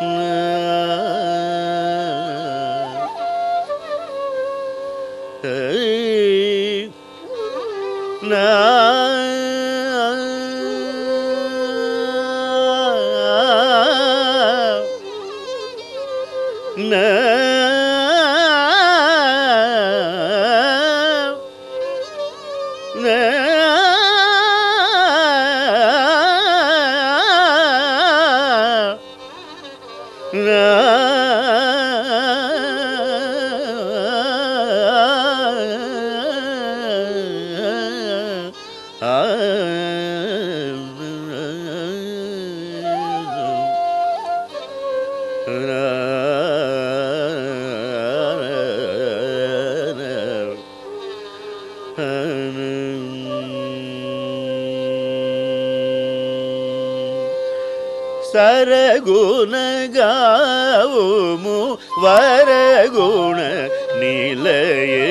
Mm-hmm. സരഗുണഗാവുമു വരഗുണ നിലയേ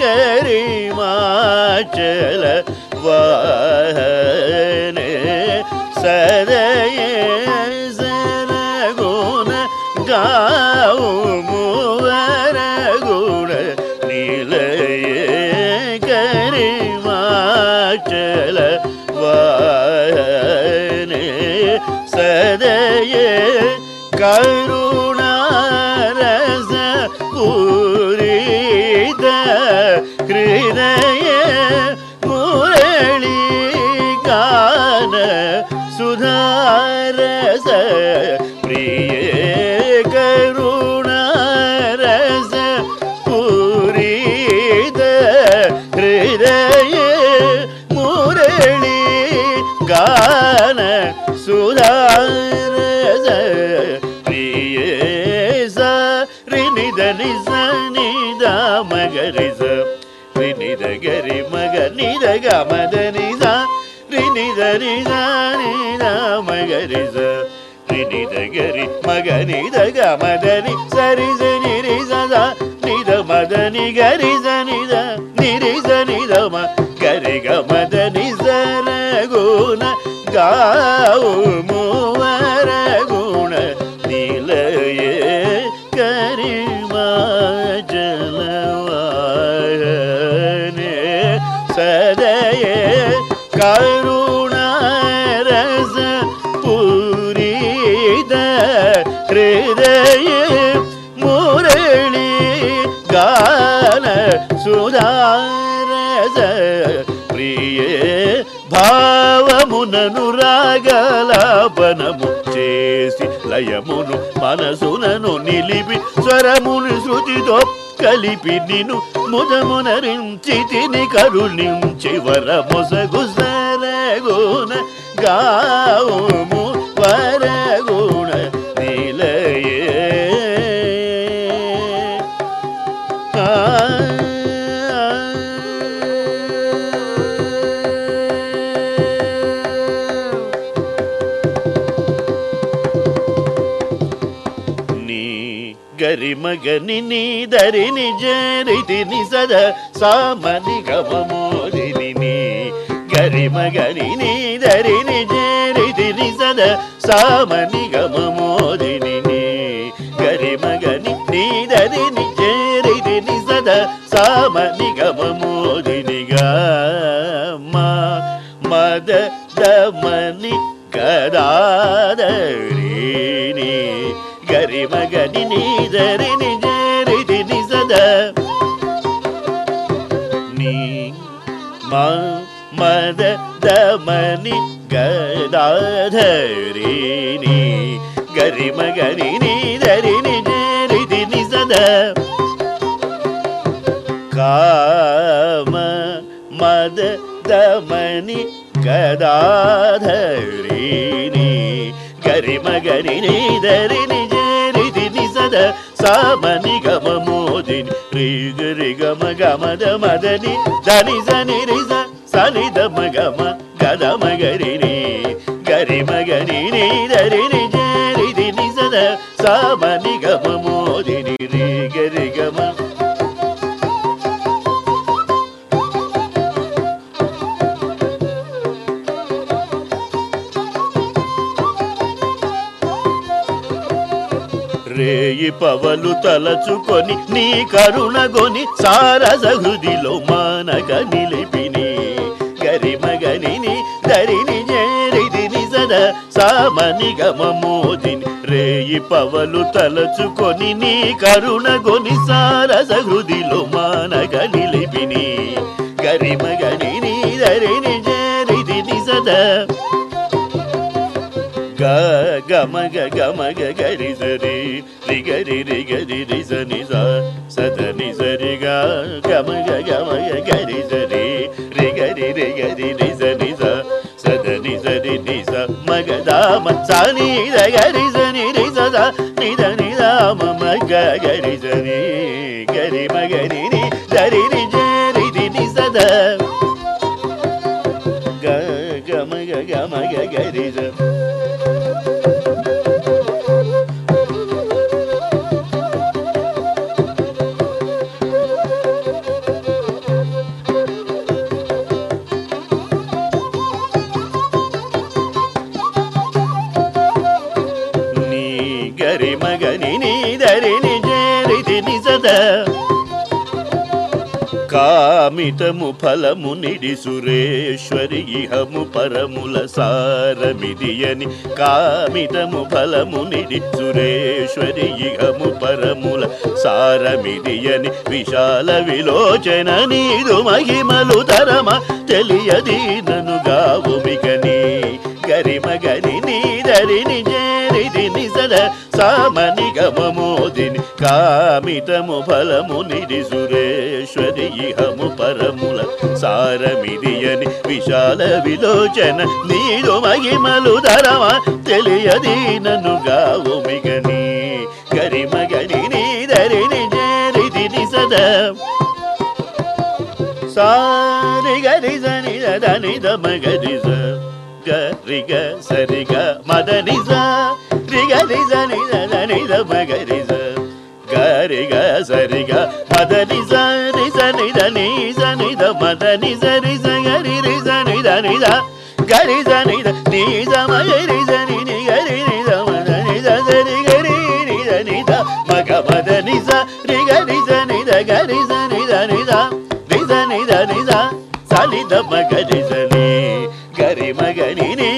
കരിമാചല குவானே சதைய சரகுண காவு மூவர குண நிலைய கரிமாச்சல வானே சதைய கருணாரச பூரித கிரு மகளே கான சுதாரத. பிரியேச ரினித நிச நித மகரிச. ரினித கரி மக நித கமத நித ரினித நித நித மகரிச. ரினித கரி மக நித கமதனி சரிச நிரிசதா நித மத நிகரிச நித நிரிச நிதம மூவர குண நிலையே கரிமஜலவாயனே சதையே கருணரச புரித ஹிருதய முரளி கான சுதாரச பிரியே. భావమునను రాగలాపనము చేసి లయమును మనసునను నిలిపి స్వరమును శృతితో కలిపి నిను ముదమునరించి తిని కరుణించి వరమొసగు సరగుణ గావుము గరిమగని నీ దరిని జరితి ని సద సామని గమమోదిని నీ గరిమగని నీ దరిని జరితి సద సామని గమమోదిని నీ గరిమగని నీ దరిని జరితి సద సామని గమమోరినిగా మా మద దమని గదాదరి ಧರಿ ಮಗನಿ ನೀದರಿ ನಿಜರಿ ನಿಸದ ನೀ ಮದ ದಮನಿ ಗದಾಧರಿ ನೀ ಗರಿ ಮಗನಿ ನೀದರಿ ನಿಜರಿ ನಿಸದ ಕಾಮ ಮದ ದಮನಿ ಗದಾಧರಿ ಗರಿಮಗರಿ ನೀದರಿ సామని గమమోదిని రీ గరి గమ గమద మదని దని జని రిస సని దమ గమ గద మగరి గదమ గరిని గరిమగని నీదరిని జరిది నిసద సామని గమమోదిని రీ గరి పవలు తలచుకొని నీ కరుణగొని సారస హృదిలో మానక నిలిపిని. గరిమగని దరిని చేరిది నిజద సామని గమమోదిని రేయి పవలు తలచుకొని నీ కరుణగొని సారస హృదిలో మానక నిలిపిని. గరిమగని దరిని చేరిది నిజద గమగ గమగ గరి సరి రి గరి రి గరి సద ని సరి గ గమ గరి సరి రి గరి రి గరి సద గరి గరి గరి అమితము ఫలము నిడి సురేశ్వరి ఇహము పరముల సారమిదియని కామితము ఫలము నిడి సురేశ్వరి ఇహము పరముల సారమిదియని విశాల విలోచన నీదు మహిమలు తరమ తెలియది ననుగావు మిగని గరిమ గరి నిసద సామని గమమోదిని కామితము ఫలము నిడి సురేశ్వరి ఇహము పరముల సారమిదియని విశాల విలోచన నీడు మహిమలు ధరమ తెలియది నన్ను గావు మిగని గరిమగని గరి నీదరి నిజేరిది నిసద. సారి గరి సని దని దమ గరి స గరి గ సరి గ రి గరి సని దని దమ గరి స గరి గ సరి గ మద ని స రి సని దని సని ద మద ని స రి స గరి రి సని దని ద గరి సని ద ని స మ గరి సని ని గరి ని ద మద ని స సరి గరి ని ద ని ద మగ మద ని స రి గరి సని ద గరి సని ద ని ద రి సని ద ని ద సని ద మగ రి సని గరి మగ ని ని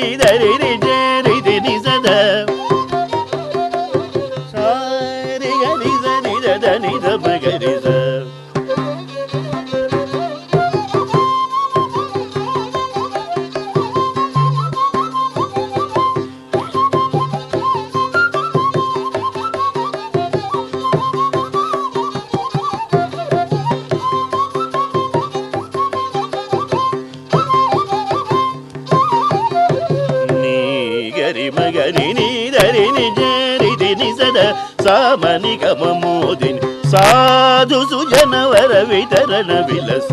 సామని గమమోదిని సాధు సుజనవర వితరణ విలస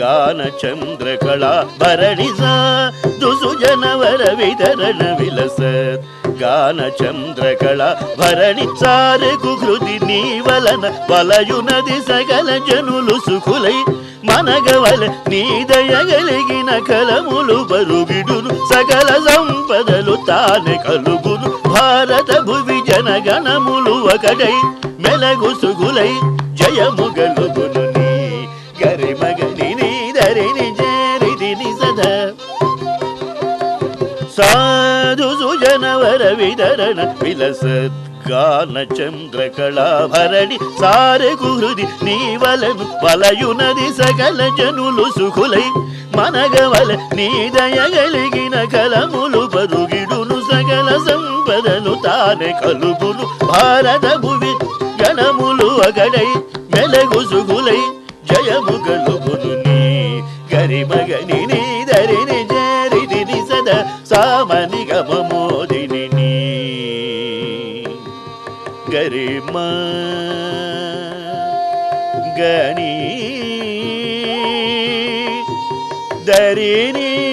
గాన చంద్ర కళా భరణి సాధు సుజనవర వితరణ విలస గాన చంద్ర కళా భరణి చారకు హృది నీ వలన వలయునది సకల జనులు సుఖులై మనగవల నీ దయగలిగిన కలములు బరుగిడును సకల సంపదలు తానే కలుగును. భారత భువి జనగణములు ఒకడై మెలగు సుగులై జయము గలుగును నీ గరి మగని నీ దరిని చేరిది సదా. సాధు సుజనవర విదరణ విలసత్ గాన చంద్ర కళాభరణి సారెకు హృది నీ వలను వలయునది సకల జనులు సుఖులై మనగవల నీ దయగలిగిన కలములు పరుగిడును సకల సం సంపదలు తానే కలుగును భారత భువి గణములు అగడై మెలగు సుగులై జయము గలుగును నీ గరిమగని నీ దరిని జరిది ని సద సామని గమమోదిని నీ గరిమ గణి దరిని